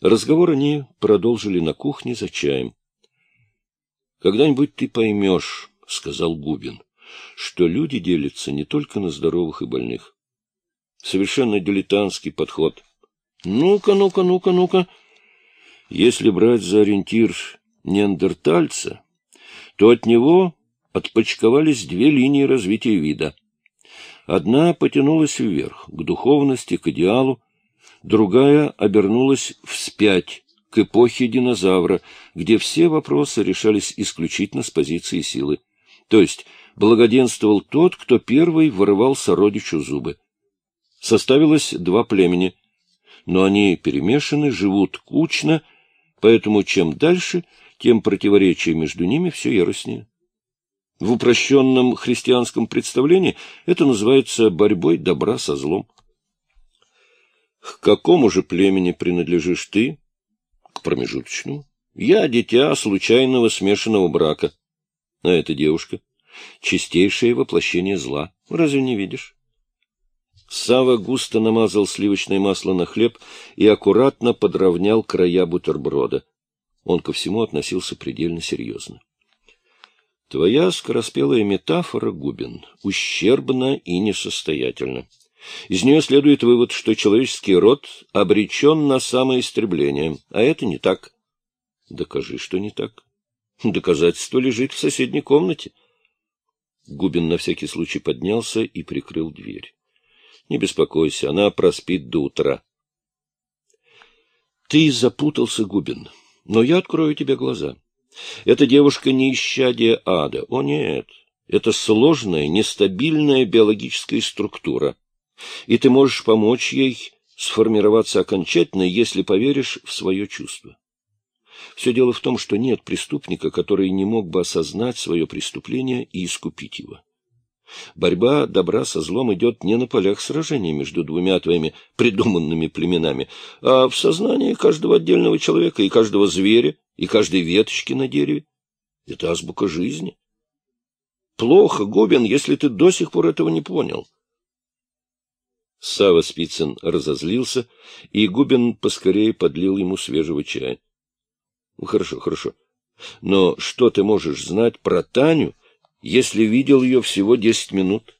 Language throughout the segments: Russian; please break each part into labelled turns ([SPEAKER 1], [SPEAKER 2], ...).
[SPEAKER 1] Разговор они продолжили на кухне за чаем. — Когда-нибудь ты поймешь, — сказал Губин, — что люди делятся не только на здоровых и больных. Совершенно дилетантский подход. Ну-ка, ну-ка, ну-ка, ну-ка. Если брать за ориентир неандертальца, то от него отпочковались две линии развития вида. Одна потянулась вверх, к духовности, к идеалу, другая обернулась вспять, к эпохе динозавра, где все вопросы решались исключительно с позиции силы. То есть благоденствовал тот, кто первый вырывал сородичу зубы. Составилось два племени, но они перемешаны, живут кучно, поэтому чем дальше, тем противоречие между ними все яростнее. В упрощенном христианском представлении это называется борьбой добра со злом. К какому же племени принадлежишь ты? К промежуточному. Я дитя случайного смешанного брака. А эта девушка — чистейшее воплощение зла. Разве не видишь? Сава густо намазал сливочное масло на хлеб и аккуратно подровнял края бутерброда. Он ко всему относился предельно серьезно. Твоя скороспелая метафора, Губин, ущербна и несостоятельна. Из нее следует вывод, что человеческий род обречен на самоистребление, а это не так. Докажи, что не так. Доказательство лежит в соседней комнате. Губин на всякий случай поднялся и прикрыл дверь. Не беспокойся, она проспит до утра. Ты запутался, Губин, но я открою тебе глаза. Эта девушка не исчадие ада. О, нет. Это сложная, нестабильная биологическая структура. И ты можешь помочь ей сформироваться окончательно, если поверишь в свое чувство. Все дело в том, что нет преступника, который не мог бы осознать свое преступление и искупить его. Борьба добра со злом идет не на полях сражения между двумя твоими придуманными племенами, а в сознании каждого отдельного человека и каждого зверя, и каждой веточки на дереве. Это азбука жизни. Плохо, Губин, если ты до сих пор этого не понял. Сава Спицын разозлился, и Губин поскорее подлил ему свежего чая. Ну, — Хорошо, хорошо. Но что ты можешь знать про Таню, если видел ее всего десять минут?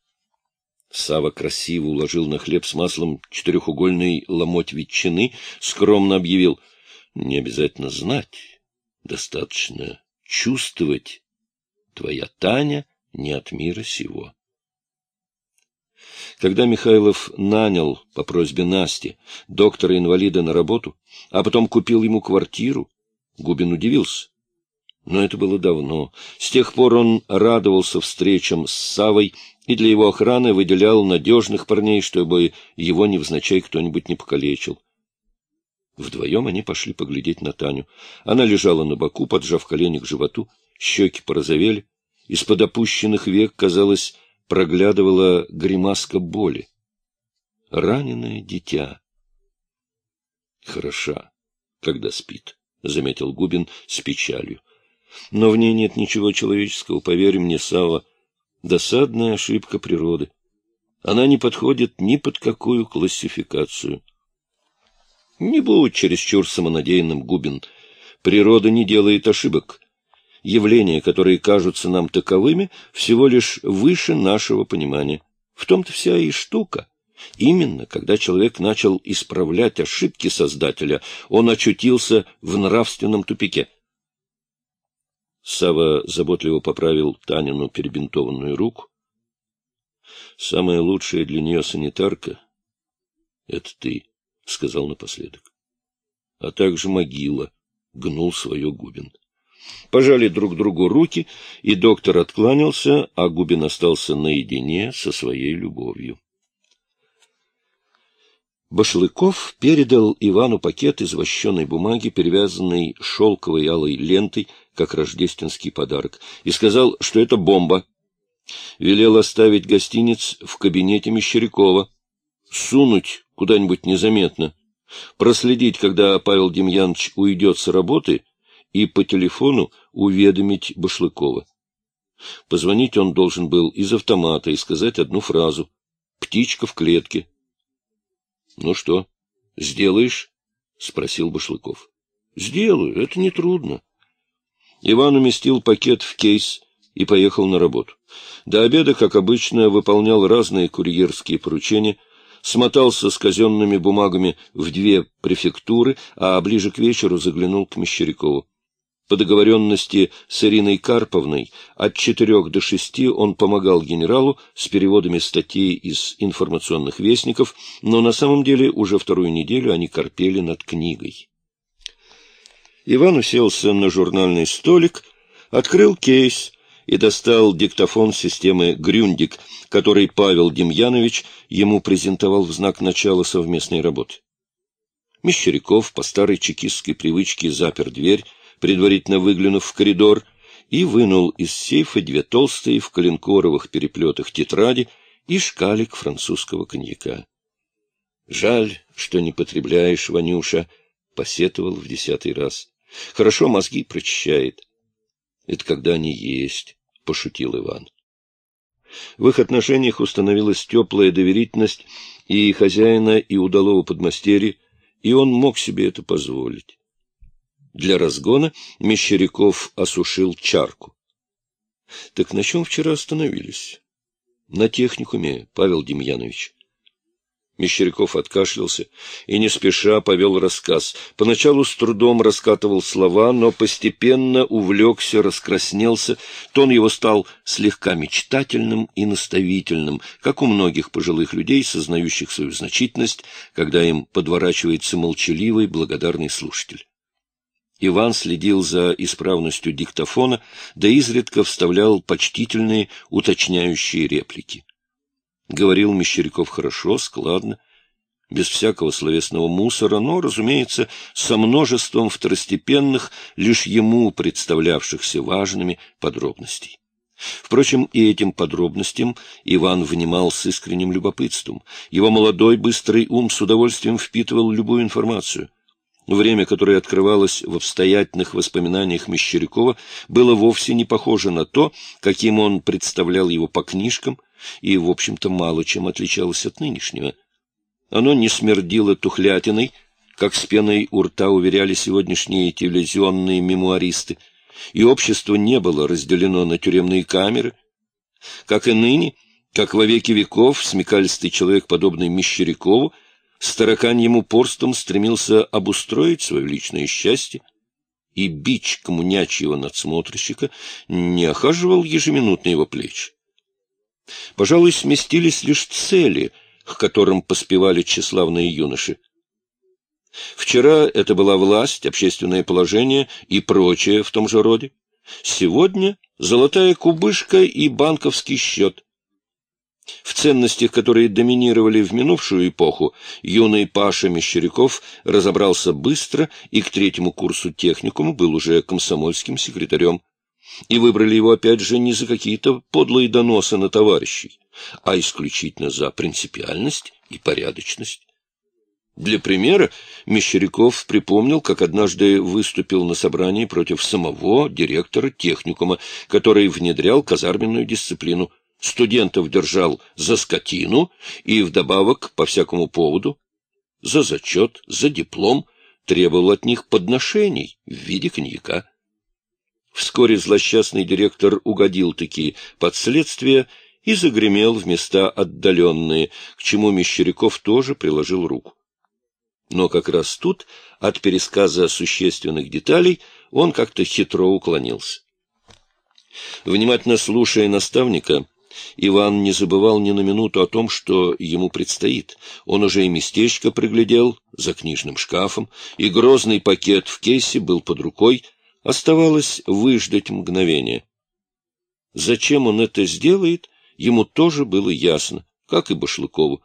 [SPEAKER 1] Сава красиво уложил на хлеб с маслом четырехугольный ломоть ветчины, скромно объявил — Не обязательно знать. Достаточно чувствовать. Твоя Таня не от мира сего. Когда Михайлов нанял по просьбе Насти доктора-инвалида на работу, а потом купил ему квартиру, Губин удивился. Но это было давно. С тех пор он радовался встречам с Савой и для его охраны выделял надежных парней, чтобы его невзначай кто-нибудь не покалечил. Вдвоем они пошли поглядеть на Таню. Она лежала на боку, поджав колени к животу, щеки порозовели. Из-под опущенных век, казалось, проглядывала гримаска боли. Раненое дитя. Хороша, когда спит, — заметил Губин с печалью. Но в ней нет ничего человеческого, поверь мне, Сава. Досадная ошибка природы. Она не подходит ни под какую классификацию. Не будь чересчур самонадеянным, Губин. Природа не делает ошибок. Явления, которые кажутся нам таковыми, всего лишь выше нашего понимания. В том-то вся и штука. Именно, когда человек начал исправлять ошибки Создателя, он очутился в нравственном тупике. Сава заботливо поправил Танину перебинтованную руку. Самая лучшая для нее санитарка — это ты. — сказал напоследок. — А также могила, — гнул свое Губин. Пожали друг другу руки, и доктор откланялся, а Губин остался наедине со своей любовью. Башлыков передал Ивану пакет из вощеной бумаги, перевязанный шелковой алой лентой, как рождественский подарок, и сказал, что это бомба. Велел оставить гостиниц в кабинете Мещерякова, сунуть куда-нибудь незаметно, проследить, когда Павел Демьянович уйдет с работы, и по телефону уведомить Башлыкова. Позвонить он должен был из автомата и сказать одну фразу «Птичка в клетке». — Ну что, сделаешь? — спросил Башлыков. — Сделаю, это нетрудно. Иван уместил пакет в кейс и поехал на работу. До обеда, как обычно, выполнял разные курьерские поручения, смотался с казенными бумагами в две префектуры, а ближе к вечеру заглянул к Мещерякову. По договоренности с Ириной Карповной от четырех до шести он помогал генералу с переводами статей из информационных вестников, но на самом деле уже вторую неделю они корпели над книгой. Иван уселся на журнальный столик, открыл кейс и достал диктофон системы «Грюндик», который Павел Демьянович ему презентовал в знак начала совместной работы. Мещеряков по старой чекистской привычке запер дверь, предварительно выглянув в коридор, и вынул из сейфа две толстые в коленкоровых переплетах тетради и шкалик французского коньяка. — Жаль, что не потребляешь, Ванюша, — посетовал в десятый раз. — Хорошо мозги прочищает. — Это когда они есть, — пошутил Иван. В их отношениях установилась теплая доверительность и хозяина, и удалого подмастерья, и он мог себе это позволить. Для разгона Мещеряков осушил чарку. — Так на чем вчера остановились? — На техникуме, Павел Демьянович. Мещеряков откашлялся и не спеша повел рассказ. Поначалу с трудом раскатывал слова, но постепенно увлекся, раскраснелся. Тон его стал слегка мечтательным и наставительным, как у многих пожилых людей, сознающих свою значительность, когда им подворачивается молчаливый, благодарный слушатель. Иван следил за исправностью диктофона, да изредка вставлял почтительные, уточняющие реплики. Говорил Мещеряков хорошо, складно, без всякого словесного мусора, но, разумеется, со множеством второстепенных, лишь ему представлявшихся важными подробностей. Впрочем, и этим подробностям Иван внимал с искренним любопытством. Его молодой, быстрый ум с удовольствием впитывал любую информацию — Время, которое открывалось в обстоятельных воспоминаниях Мещерякова, было вовсе не похоже на то, каким он представлял его по книжкам, и, в общем-то, мало чем отличалось от нынешнего. Оно не смердило тухлятиной, как с пеной у рта уверяли сегодняшние телевизионные мемуаристы, и общество не было разделено на тюремные камеры. Как и ныне, как во веки веков, смекалистый человек, подобный Мещерякову, с тараканьим упорством стремился обустроить свое личное счастье, и бич коммунячьего надсмотрщика не охаживал ежеминутно его плеч. Пожалуй, сместились лишь цели, к которым поспевали тщеславные юноши. Вчера это была власть, общественное положение и прочее в том же роде. Сегодня золотая кубышка и банковский счет. В ценностях, которые доминировали в минувшую эпоху, юный Паша Мещеряков разобрался быстро и к третьему курсу техникума был уже комсомольским секретарем. И выбрали его опять же не за какие-то подлые доносы на товарищей, а исключительно за принципиальность и порядочность. Для примера Мещеряков припомнил, как однажды выступил на собрании против самого директора техникума, который внедрял казарменную дисциплину – студентов держал за скотину и вдобавок по всякому поводу, за зачет, за диплом, требовал от них подношений в виде коньяка. Вскоре злосчастный директор угодил таки под следствие и загремел в места отдаленные, к чему Мещеряков тоже приложил руку. Но как раз тут от пересказа существенных деталей он как-то хитро уклонился. Внимательно слушая наставника, Иван не забывал ни на минуту о том, что ему предстоит. Он уже и местечко приглядел за книжным шкафом, и грозный пакет в кейсе был под рукой. Оставалось выждать мгновение. Зачем он это сделает, ему тоже было ясно, как и Башлыкову.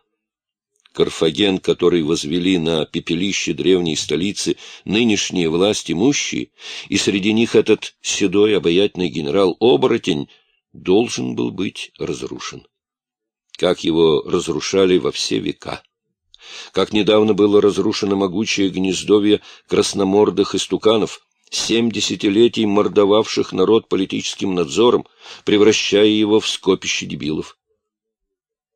[SPEAKER 1] Карфаген, который возвели на пепелище древней столицы нынешние власти имущие, и среди них этот седой обаятельный генерал-оборотень — должен был быть разрушен. Как его разрушали во все века. Как недавно было разрушено могучее гнездовье красномордых истуканов, семь десятилетий мордовавших народ политическим надзором, превращая его в скопище дебилов.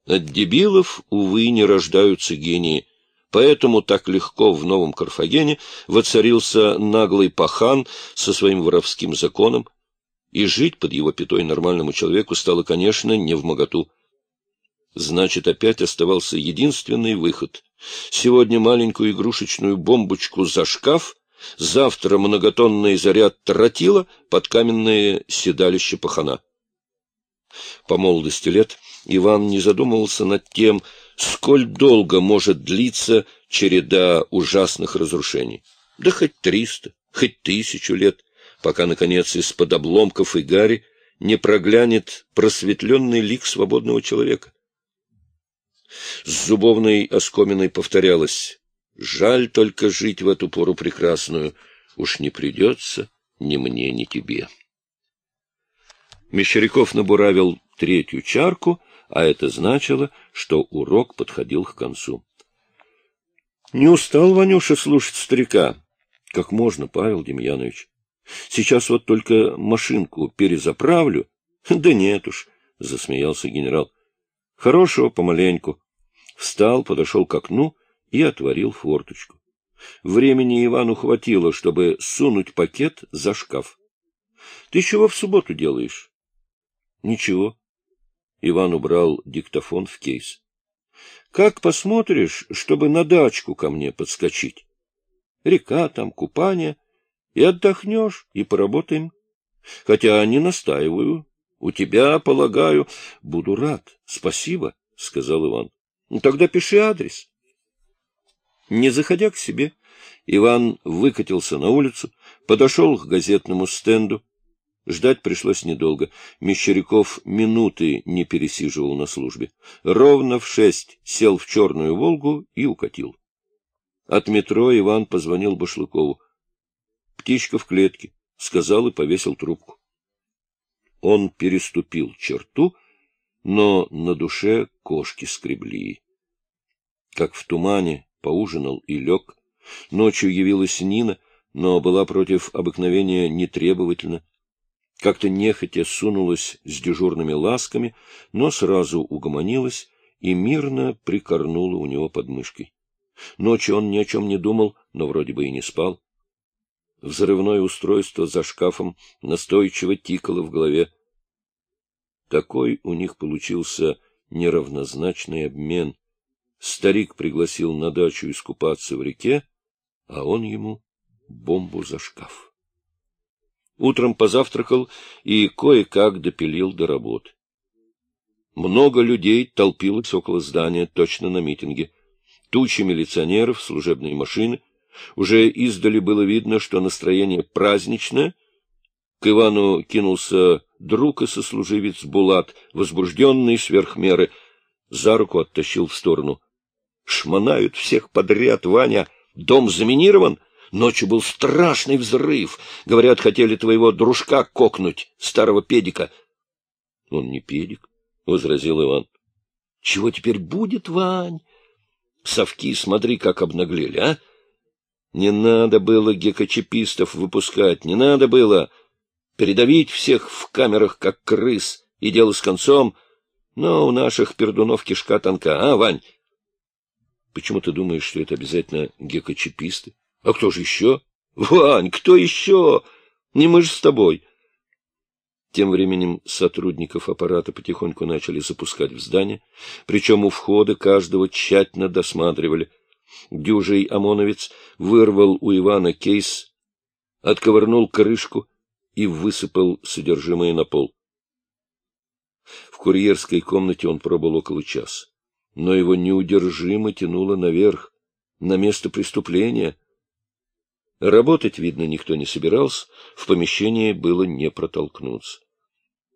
[SPEAKER 1] От дебилов, увы, не рождаются гении, Поэтому так легко в Новом Карфагене воцарился наглый пахан со своим воровским законом, и жить под его пятой нормальному человеку стало, конечно, не в моготу. Значит, опять оставался единственный выход. Сегодня маленькую игрушечную бомбочку за шкаф, завтра многотонный заряд тротила под каменное седалище пахана. По молодости лет Иван не задумывался над тем, сколь долго может длиться череда ужасных разрушений. Да хоть триста, хоть тысячу лет, пока, наконец, из-под обломков и гари не проглянет просветленный лик свободного человека. С зубовной оскоминой повторялось «Жаль только жить в эту пору прекрасную, уж не придется ни мне, ни тебе». Мещеряков набуравил третью чарку, а это значило, что урок подходил к концу. — Не устал, Ванюша, слушать старика? — Как можно, Павел Демьянович. Сейчас вот только машинку перезаправлю. — Да нет уж, — засмеялся генерал. — Хорошего помаленьку. Встал, подошел к окну и отворил форточку. Времени Ивану хватило, чтобы сунуть пакет за шкаф. — Ты чего в субботу делаешь? — Ничего. Иван убрал диктофон в кейс. — Как посмотришь, чтобы на дачку ко мне подскочить? Река там, купание. И отдохнешь, и поработаем. Хотя не настаиваю. У тебя, полагаю, буду рад. Спасибо, — сказал Иван. Ну, тогда пиши адрес. Не заходя к себе, Иван выкатился на улицу, подошел к газетному стенду, Ждать пришлось недолго. Мещеряков минуты не пересиживал на службе. Ровно в шесть сел в черную «Волгу» и укатил. От метро Иван позвонил Башлыкову. «Птичка в клетке», — сказал и повесил трубку. Он переступил черту, но на душе кошки скребли. Как в тумане поужинал и лег. Ночью явилась Нина, но была против обыкновения нетребовательна как-то нехотя сунулась с дежурными ласками, но сразу угомонилась и мирно прикорнула у него под мышкой. Ночью он ни о чем не думал, но вроде бы и не спал. Взрывное устройство за шкафом настойчиво тикало в голове. Такой у них получился неравнозначный обмен. Старик пригласил на дачу искупаться в реке, а он ему бомбу за шкаф. Утром позавтракал и кое-как допилил до работы. Много людей толпилось около здания, точно на митинге. Тучи милиционеров, служебные машины. Уже издали было видно, что настроение праздничное. К Ивану кинулся друг и сослуживец Булат, возбужденный сверх меры, за руку оттащил в сторону. — Шмонают всех подряд, Ваня! Дом заминирован! — Ночью был страшный взрыв. Говорят, хотели твоего дружка кокнуть, старого педика. — Он не педик, — возразил Иван. — Чего теперь будет, Вань? Совки, смотри, как обнаглели, а? Не надо было гекачепистов выпускать, не надо было передавить всех в камерах, как крыс, и дело с концом. Но у наших пердунов кишка тонка, а, Вань? Почему ты думаешь, что это обязательно гекачеписты? А кто же еще? Вань, кто еще? Не мы же с тобой. Тем временем сотрудников аппарата потихоньку начали запускать в здание, причем у входа каждого тщательно досматривали. Дюжий ОМОНовец вырвал у Ивана кейс, отковырнул крышку и высыпал содержимое на пол. В курьерской комнате он пробыл около часа, но его неудержимо тянуло наверх, на место преступления — Работать, видно, никто не собирался, в помещении было не протолкнуться.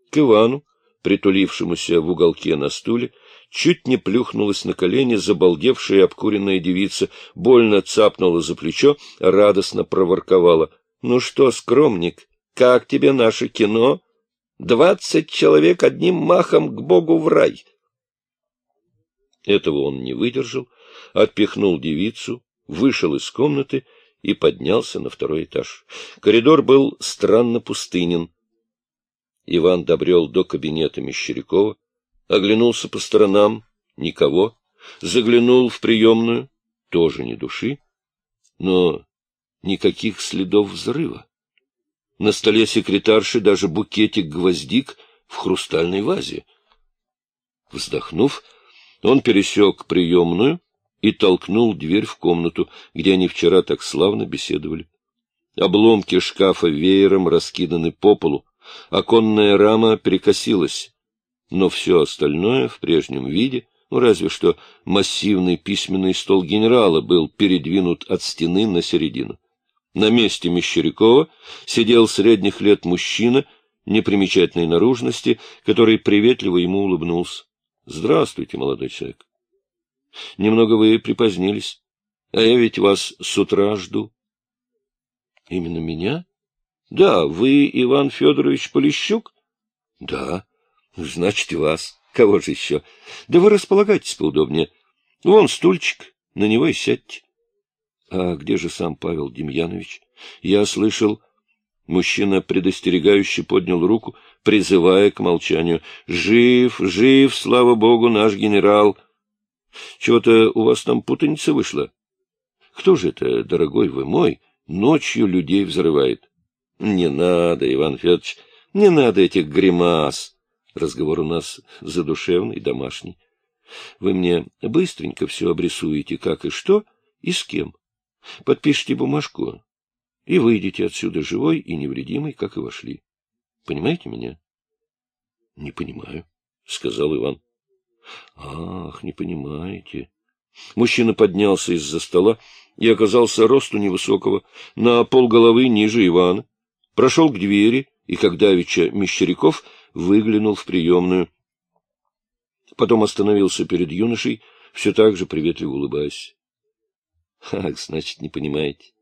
[SPEAKER 1] К Ивану, притулившемуся в уголке на стуле, чуть не плюхнулась на колени забалдевшая обкуренная девица, больно цапнула за плечо, радостно проворковала. — Ну что, скромник, как тебе наше кино? Двадцать человек одним махом к Богу в рай! Этого он не выдержал, отпихнул девицу, вышел из комнаты и поднялся на второй этаж. Коридор был странно пустынен. Иван добрел до кабинета Мещерякова, оглянулся по сторонам — никого, заглянул в приемную, тоже ни души, но никаких следов взрыва. На столе секретарши даже букетик гвоздик в хрустальной вазе. Вздохнув, он пересек приемную и толкнул дверь в комнату, где они вчера так славно беседовали. Обломки шкафа веером раскиданы по полу, оконная рама перекосилась, но все остальное в прежнем виде, ну, разве что массивный письменный стол генерала был передвинут от стены на середину. На месте Мещерякова сидел средних лет мужчина непримечательной наружности, который приветливо ему улыбнулся. — Здравствуйте, молодой человек. — Немного вы припозднились, а я ведь вас с утра жду. — Именно меня? — Да, вы Иван Федорович Полищук? — Да. — Значит, вас. Кого же еще? Да вы располагайтесь поудобнее. Вон стульчик, на него и сядьте. А где же сам Павел Демьянович? Я слышал... Мужчина предостерегающе поднял руку, призывая к молчанию. «Жив, жив, слава богу, наш генерал! Чего-то у вас там путаница вышла? Кто же это, дорогой вы мой, ночью людей взрывает?» «Не надо, Иван Федорович, не надо этих гримас!» Разговор у нас задушевный, домашний. Вы мне быстренько все обрисуете, как и что, и с кем. Подпишите бумажку и выйдете отсюда живой и невредимый, как и вошли. Понимаете меня? — Не понимаю, — сказал Иван. — Ах, не понимаете. Мужчина поднялся из-за стола и оказался росту невысокого, на полголовы ниже Ивана. Прошел к двери, и, как давеча Мещеряков, выглянул в приемную. Потом остановился перед юношей, все так же приветливо улыбаясь. Ах, значит, не понимаете.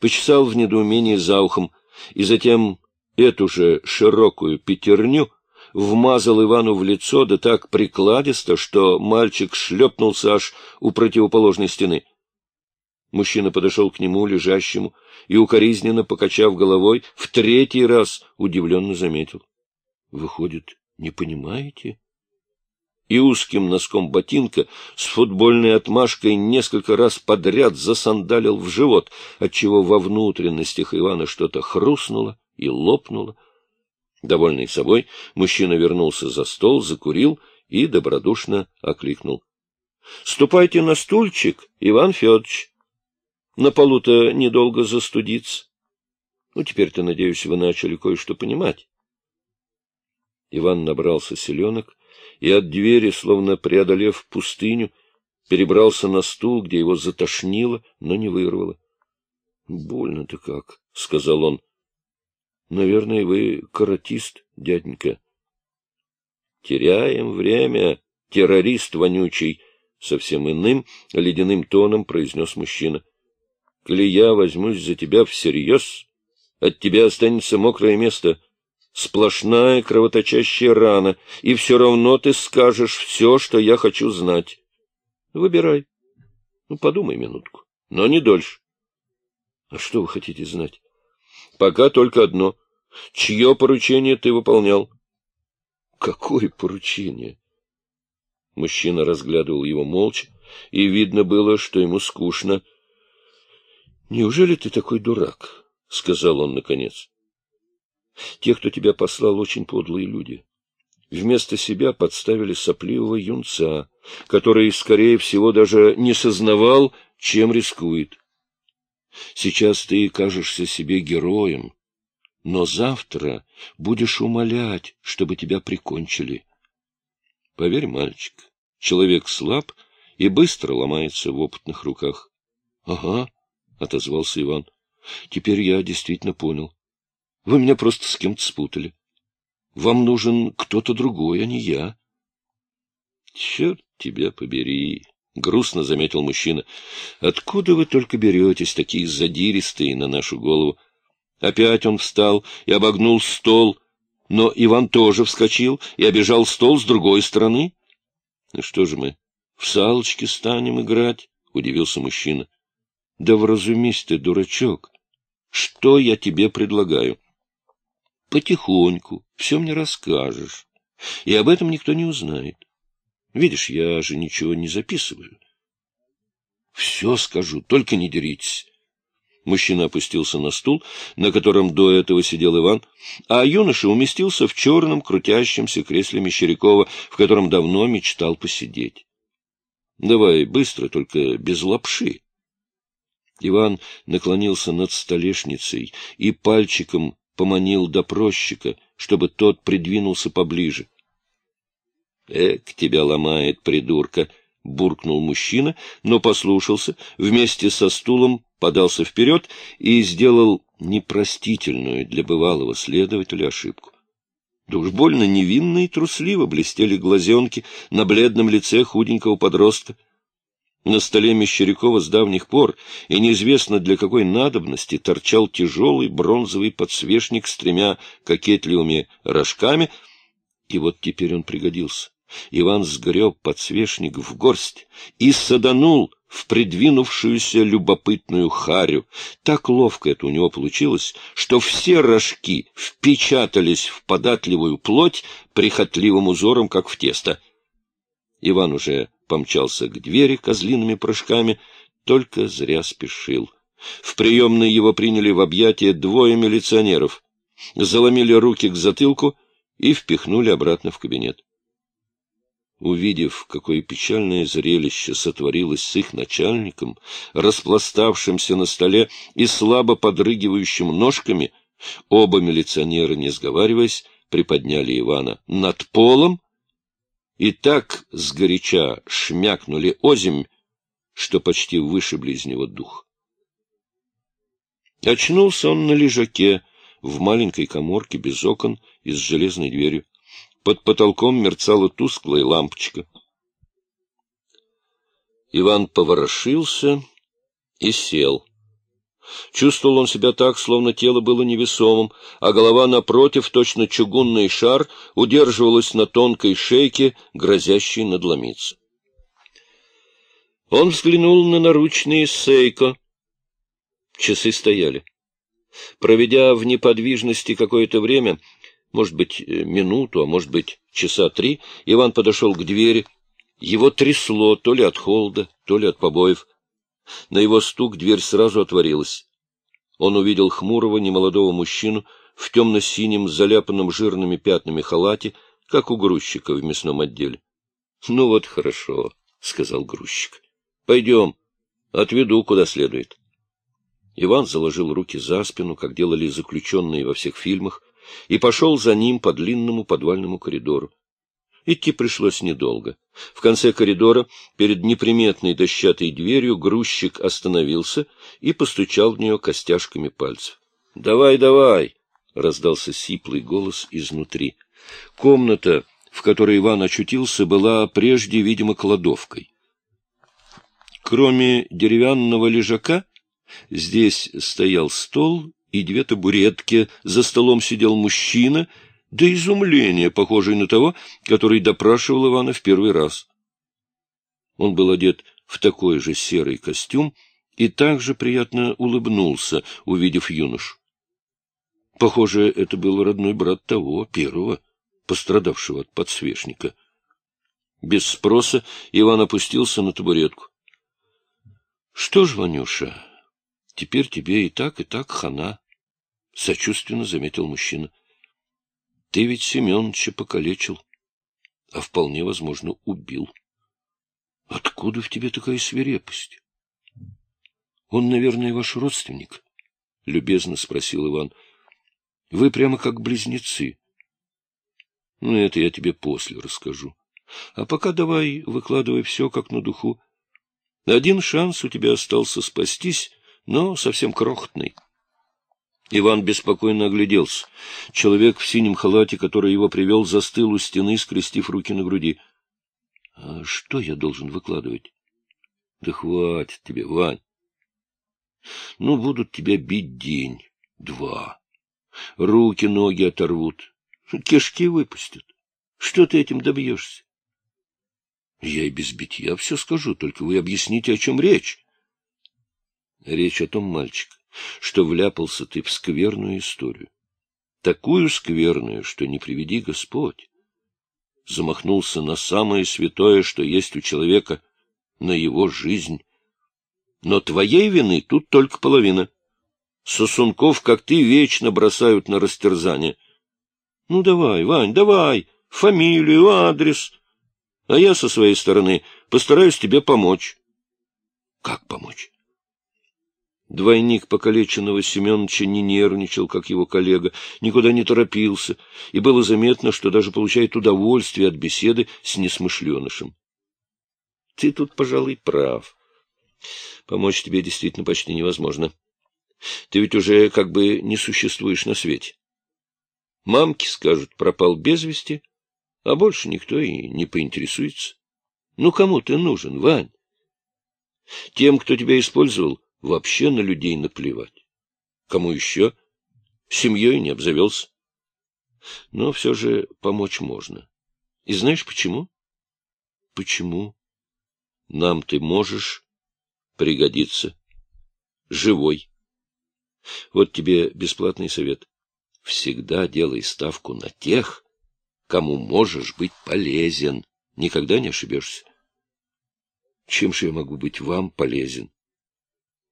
[SPEAKER 1] Почесал в недоумении за ухом, и затем эту же широкую пятерню вмазал Ивану в лицо, да так прикладисто, что мальчик шлепнулся аж у противоположной стены. Мужчина подошел к нему, лежащему, и, укоризненно покачав головой, в третий раз удивленно заметил. — Выходит, не понимаете? и узким носком ботинка с футбольной отмашкой несколько раз подряд засандалил в живот, отчего во внутренностях Ивана что-то хрустнуло и лопнуло. Довольный собой, мужчина вернулся за стол, закурил и добродушно окликнул. — Ступайте на стульчик, Иван Федорович. На полу-то недолго застудиться. Ну, теперь-то, надеюсь, вы начали кое-что понимать. Иван набрался селенок и от двери, словно преодолев пустыню, перебрался на стул, где его затошнило, но не вырвало. — Больно-то как, — сказал он. — Наверное, вы каратист, дяденька. — Теряем время, террорист вонючий, — совсем иным, ледяным тоном произнес мужчина. — Коли я возьмусь за тебя всерьез, от тебя останется мокрое место — сплошная кровоточащая рана, и все равно ты скажешь все, что я хочу знать. Выбирай. Ну, подумай минутку, но не дольше. А что вы хотите знать? Пока только одно. Чье поручение ты выполнял? Какое поручение? Мужчина разглядывал его молча, и видно было, что ему скучно. — Неужели ты такой дурак? — сказал он наконец. Те, кто тебя послал, очень подлые люди. Вместо себя подставили сопливого юнца, который, скорее всего, даже не сознавал, чем рискует. Сейчас ты кажешься себе героем, но завтра будешь умолять, чтобы тебя прикончили. Поверь, мальчик, человек слаб и быстро ломается в опытных руках. — Ага, — отозвался Иван, — теперь я действительно понял. Вы меня просто с кем-то спутали. Вам нужен кто-то другой, а не я. — Черт тебя побери! — грустно заметил мужчина. — Откуда вы только беретесь, такие задиристые на нашу голову? Опять он встал и обогнул стол, но Иван тоже вскочил и обежал стол с другой стороны. — Ну что же мы, в салочки станем играть? — удивился мужчина. — Да вразумись ты, дурачок! Что я тебе предлагаю? — Потихоньку все мне расскажешь, и об этом никто не узнает. Видишь, я же ничего не записываю. Все скажу, только не деритесь. Мужчина опустился на стул, на котором до этого сидел Иван, а юноша уместился в черном крутящемся кресле Мещерякова, в котором давно мечтал посидеть. — Давай быстро, только без лапши. Иван наклонился над столешницей и пальчиком поманил допросчика, чтобы тот придвинулся поближе. — Эк, тебя ломает, придурка! — буркнул мужчина, но послушался, вместе со стулом подался вперед и сделал непростительную для бывалого следователя ошибку. Да уж больно невинно и трусливо блестели глазенки на бледном лице худенького подростка. На столе Мещерякова с давних пор и неизвестно для какой надобности торчал тяжелый бронзовый подсвечник с тремя кокетливыми рожками, и вот теперь он пригодился. Иван сгреб подсвечник в горсть и саданул в придвинувшуюся любопытную харю. Так ловко это у него получилось, что все рожки впечатались в податливую плоть прихотливым узором, как в тесто. Иван уже помчался к двери козлиными прыжками, только зря спешил. В приемной его приняли в объятия двое милиционеров, заломили руки к затылку и впихнули обратно в кабинет. Увидев, какое печальное зрелище сотворилось с их начальником, распластавшимся на столе и слабо подрыгивающим ножками, оба милиционера, не сговариваясь, приподняли Ивана над полом и так сгоряча шмякнули озимь, что почти вышибли из него дух. Очнулся он на лежаке в маленькой коморке без окон и с железной дверью. Под потолком мерцала тусклая лампочка. Иван поворошился и сел. Чувствовал он себя так, словно тело было невесомым, а голова напротив, точно чугунный шар, удерживалась на тонкой шейке, грозящей надломиться. Он взглянул на наручные Сейко. Часы стояли. Проведя в неподвижности какое-то время, может быть, э, минуту, а может быть, часа три, Иван подошел к двери. Его трясло то ли от холода, то ли от побоев. На его стук дверь сразу отворилась. Он увидел хмурого немолодого мужчину в темно-синем, заляпанном жирными пятнами халате, как у грузчика в мясном отделе. — Ну вот хорошо, — сказал грузчик. — Пойдем, отведу куда следует. Иван заложил руки за спину, как делали заключенные во всех фильмах, и пошел за ним по длинному подвальному коридору. Идти пришлось недолго. В конце коридора, перед неприметной дощатой дверью, грузчик остановился и постучал в нее костяшками пальцев. — Давай, давай! — раздался сиплый голос изнутри. Комната, в которой Иван очутился, была прежде, видимо, кладовкой. Кроме деревянного лежака, здесь стоял стол и две табуретки, за столом сидел мужчина, до изумления, похожий на того, который допрашивал Ивана в первый раз. Он был одет в такой же серый костюм и также приятно улыбнулся, увидев юношу. Похоже, это был родной брат того, первого, пострадавшего от подсвечника. Без спроса Иван опустился на табуретку. — Что ж, Ванюша, Теперь тебе и так, и так хана, — сочувственно заметил мужчина. — Ты ведь Семеновича покалечил, а вполне возможно убил. Откуда в тебе такая свирепость? — Он, наверное, ваш родственник, — любезно спросил Иван. — Вы прямо как близнецы. — Ну, это я тебе после расскажу. А пока давай выкладывай все как на духу. Один шанс у тебя остался спастись, но совсем крохотный. Иван беспокойно огляделся. Человек в синем халате, который его привел, застыл у стены, скрестив руки на груди. — А что я должен выкладывать? — Да хватит тебе, Вань. Ну, будут тебя бить день, два. Руки-ноги оторвут, кишки выпустят. Что ты этим добьешься? Я и без битья все скажу, только вы объясните, о чем речь. Речь о том, мальчик, что вляпался ты в скверную историю. Такую скверную, что не приведи Господь. Замахнулся на самое святое, что есть у человека, на его жизнь. Но твоей вины тут только половина. Сосунков, как ты, вечно бросают на растерзание. Ну, давай, Вань, давай, фамилию, адрес. А я со своей стороны постараюсь тебе помочь. Как помочь? Двойник покалеченного Семеновича не нервничал, как его коллега, никуда не торопился, и было заметно, что даже получает удовольствие от беседы с несмышленышем. — Ты тут, пожалуй, прав. Помочь тебе действительно почти невозможно. Ты ведь уже как бы не существуешь на свете. Мамки скажут, пропал без вести, а больше никто и не поинтересуется. Ну, кому ты нужен, Вань? Тем, кто тебя использовал, вообще на людей наплевать. Кому еще? Семьей не обзавелся. Но все же помочь можно. И знаешь почему? Почему? Нам ты можешь пригодиться. Живой. Вот тебе бесплатный совет. Всегда делай ставку на тех, кому можешь быть полезен. Никогда не ошибешься. Чем же я могу быть вам полезен?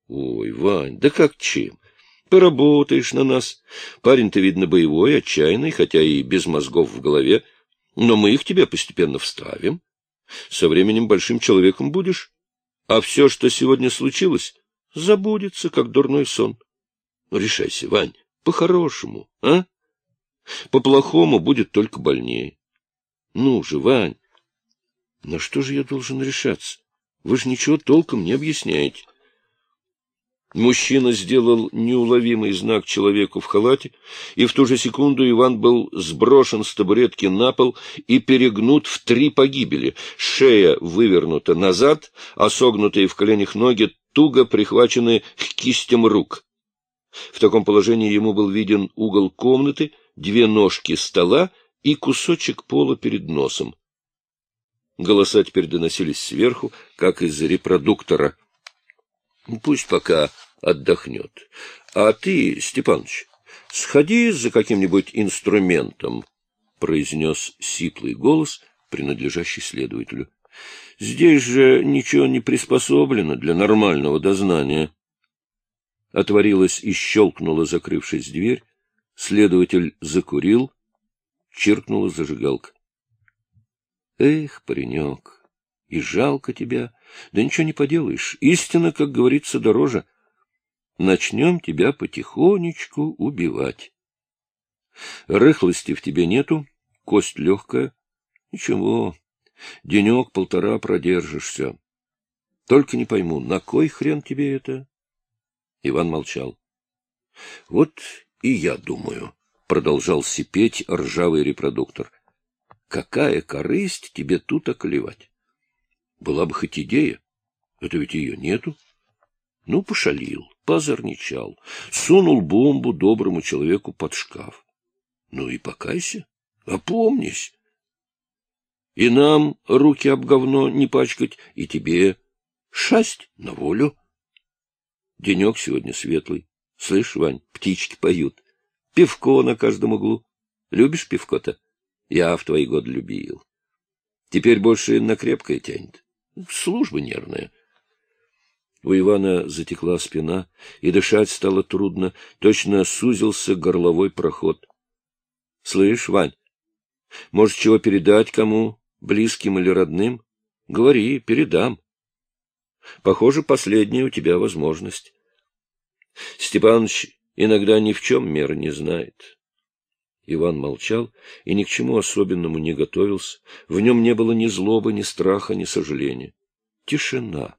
[SPEAKER 1] Ой, Вань, да как чем? Поработаешь на нас. Парень-то, видно, боевой, отчаянный, хотя и без мозгов в голове. Но мы их тебе постепенно вставим. Со временем большим человеком будешь. А все, что сегодня случилось, забудется, как дурной сон. Решайся, Вань, по-хорошему, а? По-плохому будет только больнее. Ну же, Вань, на что же я должен решаться? Вы же ничего толком не объясняете. Мужчина сделал неуловимый знак человеку в халате, и в ту же секунду Иван был сброшен с табуретки на пол и перегнут в три погибели. Шея вывернута назад, а согнутые в коленях ноги туго прихвачены к кистям рук. В таком положении ему был виден угол комнаты, две ножки стола и кусочек пола перед носом. Голоса теперь доносились сверху, как из репродуктора. Пусть пока отдохнет. А ты, Степаныч, сходи за каким-нибудь инструментом, — произнес сиплый голос, принадлежащий следователю. — Здесь же ничего не приспособлено для нормального дознания. Отворилась и щелкнула, закрывшись дверь. Следователь закурил, чиркнула зажигалка. — Эх, паренек, и жалко тебя. Да ничего не поделаешь. Истина, как говорится, дороже — начнем тебя потихонечку убивать. Рыхлости в тебе нету, кость легкая. Ничего, денек-полтора продержишься. Только не пойму, на кой хрен тебе это? Иван молчал. — Вот и я думаю, — продолжал сипеть ржавый репродуктор. — Какая корысть тебе тут околевать? Была бы хоть идея, это ведь ее нету. Ну, пошалил, позорничал, сунул бомбу доброму человеку под шкаф. Ну и покайся, опомнись. И нам руки об говно не пачкать, и тебе шасть на волю. Денек сегодня светлый. Слышь, Вань, птички поют. Пивко на каждом углу. Любишь пивко-то? Я в твои годы любил. Теперь больше на крепкое тянет. Служба нервная. У Ивана затекла спина, и дышать стало трудно, точно сузился горловой проход. — Слышь, Вань, может, чего передать кому, близким или родным? Говори, передам. Похоже, последняя у тебя возможность. Степаныч иногда ни в чем меры не знает. Иван молчал и ни к чему особенному не готовился. В нем не было ни злобы, ни страха, ни сожаления. Тишина.